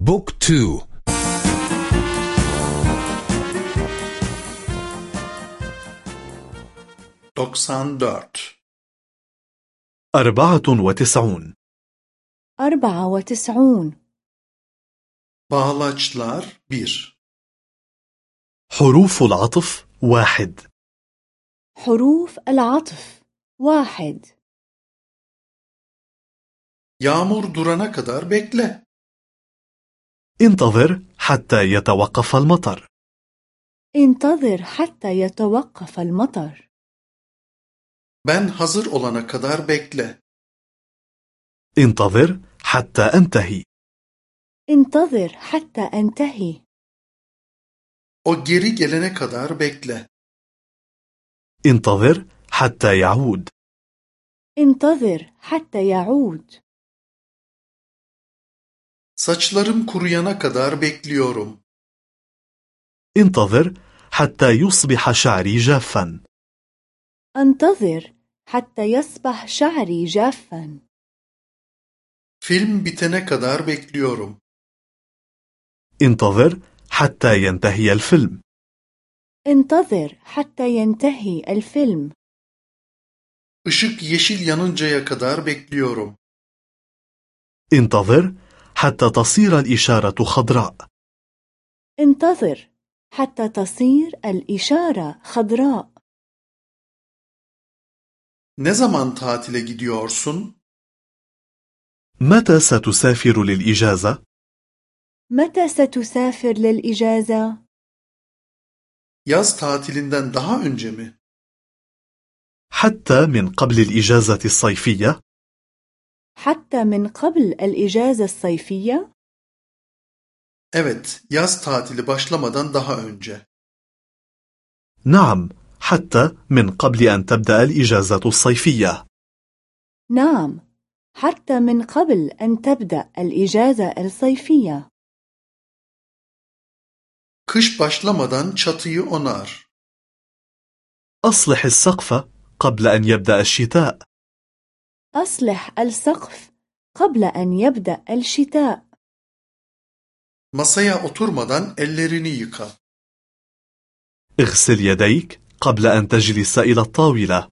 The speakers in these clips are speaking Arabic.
بوك تو. doksan dört أربعة وتسعون. أربعة وتسعون. bağlaçlar bir حروف العطف واحد. حروف العطف واحد. yağmur durana kadar bekle انتظر حتى يتوقف المطر. انتظر حتى يتوقف المطر. Ben hazır olana kadar bekle. انتظر حتى أنتهي. انتظر حتى أنتهي. O geri gelene kadar bekle. انتظر حتى يعود. انتظر حتى يعود. saçlarım kuruyana kadar bekliyorum انتظر حتى يصبح شعري جافا انتظر حتى يصبح شعري جافا film bitene kadar bekliyorum انتظر حتى ينتهي الفيلم انتظر حتى ينتهي الفيلم Işık yeşil yanıncaya kadar bekliyorum انتظر حتى تصير الإشارة خضراء انتظر حتى تصير الإشارة خضراء ne zaman tatile gidiyorsun متى ستسافر للإجازة؟ متى ستسافر للإجازة؟ yaz tatilinden daha önce mi حتى من قبل الإجازة الصيفية؟ حتى من قبل الإجازة الصيفية؟ evet yaz tatili başlamadan daha önce. نعم حتى من قبل أن تبدأ الإجازة الصيفية. نعم حتى من قبل أن تبدأ الإجازة الصيفية. Kış başlamadan çatıyı onar. أصلح السقف قبل أن يبدأ الشتاء. أصلح السقف قبل أن يبدأ الشتاء. masaya oturmadan ellerini yıka اغسل يديك قبل أن تجلس إلى الطاولة.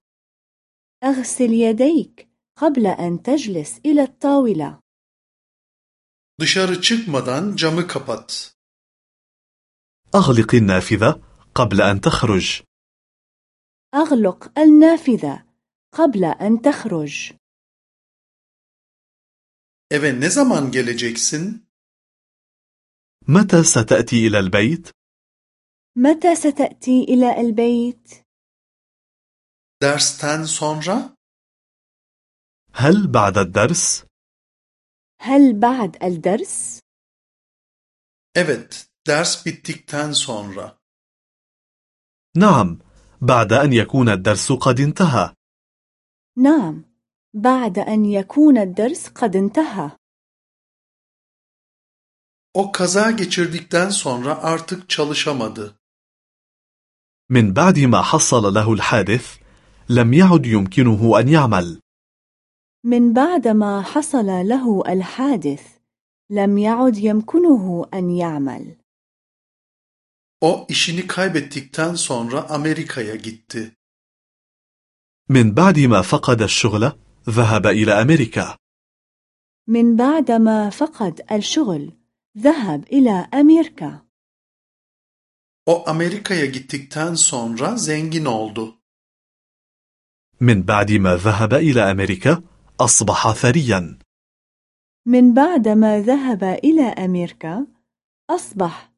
أغسل يديك قبل أن تجلس إلى الطاولة. dışarı çıkmadan camı kapat أغلق النافذة قبل أن تخرج. أغلق النافذة قبل أن تخرج. Eve ne zaman geleceksin متى ستأتي إلى البيت؟ متى ستأتي إلى البيت؟ dersten sonra هل بعد الدرس؟ هل بعد الدرس؟ evet ders bittikten sonra نعم بعد أن يكون الدرس قد انتهى نعم بعد أن يكون الدرس قد انتهى. O kaza geçirdikten sonra artık çalışamadı. من بعد ما حصل له الحادث لم يعد يمكنه أن يعمل. من بعد ما حصل له الحادث لم يعد يمكنه أن يعمل. O işini kaybettikten sonra Amerika'ya gitti. من بعد ما فقد الشغل ذهب إلى أمريكا. من بعد ما فقد الشغل ذهب إلى أمريكا. O Amerika'ya gittikten sonra zengin oldu. من بعد ما ذهب إلى أمريكا أصبح ثريا. من بعد ما ذهب إلى أمريكا أصبح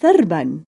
ثربا.